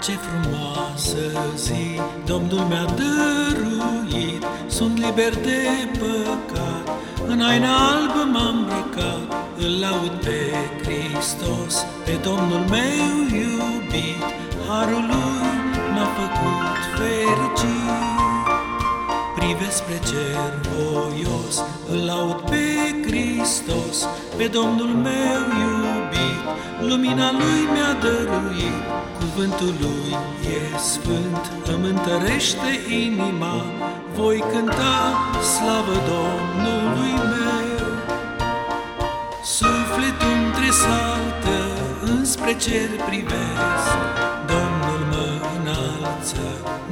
ce frumoasă zi Domnul mi-a dăruit Sunt liber de păcat. În aina albă m-am îmbrăcat Îl laud pe Hristos Pe Domnul meu iubit. Harul lui m-a făcut fericit. Privesc spre cer voios Îl laud pe Hristos Pe Domnul meu iubit Lumina lui mi-a dăruit Cuvântul lui e sfânt. Îmi întărește inima Voi cânta slavă Domnului meu. Sufletul tresaltă Înspre cer privesc. Domnul mă înalță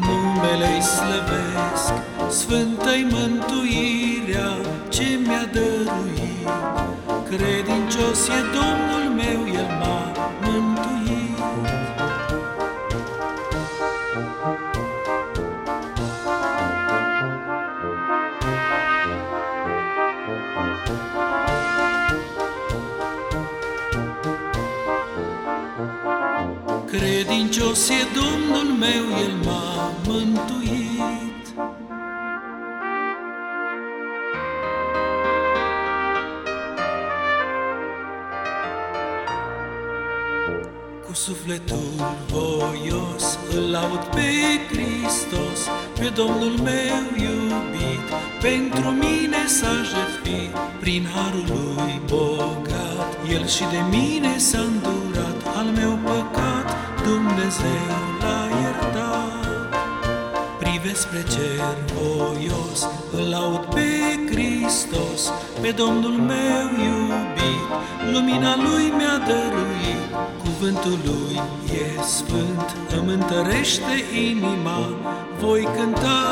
Numele-i slăvesc. Sfântă-i mântuirea Ce mi-a dăruit Credincios e Domnul meu El m-a mântuit Credincios e Domnul meu, El m-a mântuit. Sufletul voios îl laud pe Hristos, pe Domnul meu iubit, pentru mine s-a jertfit, prin harul lui bogat, El și de mine s-a îndurat, al meu păcat Dumnezeu l-a iertat. Privesc spre cer voios, îl laud pe Hristos, pe Domnul meu iubit, lumina lui mi-a dăruit, cuvântul lui e sfânt, îmi întărește inima, voi cânta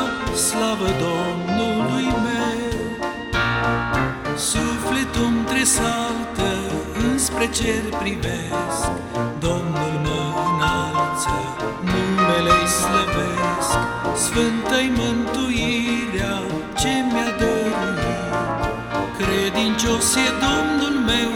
slavă Domnului meu. Sufletul-mi tresaltă, înspre cer privesc, Domnul mă înalță, numele-i slăvesc, Sfântă-i mântuirea ce mi-a dăruit. Credincios e Domnul meu, El m-a mântuit.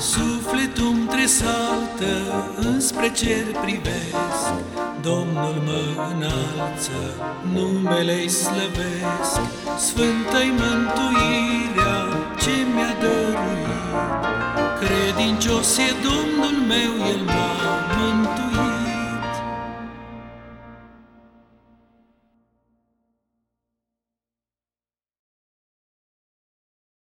Sufletul-mi tresaltă, înspre cer privesc, Domnul mă înalță, numele-i slăvesc, Sfântă-i mântuirea ce mi-a dăruit. Credincios e Domnul meu, El m-a mântuit.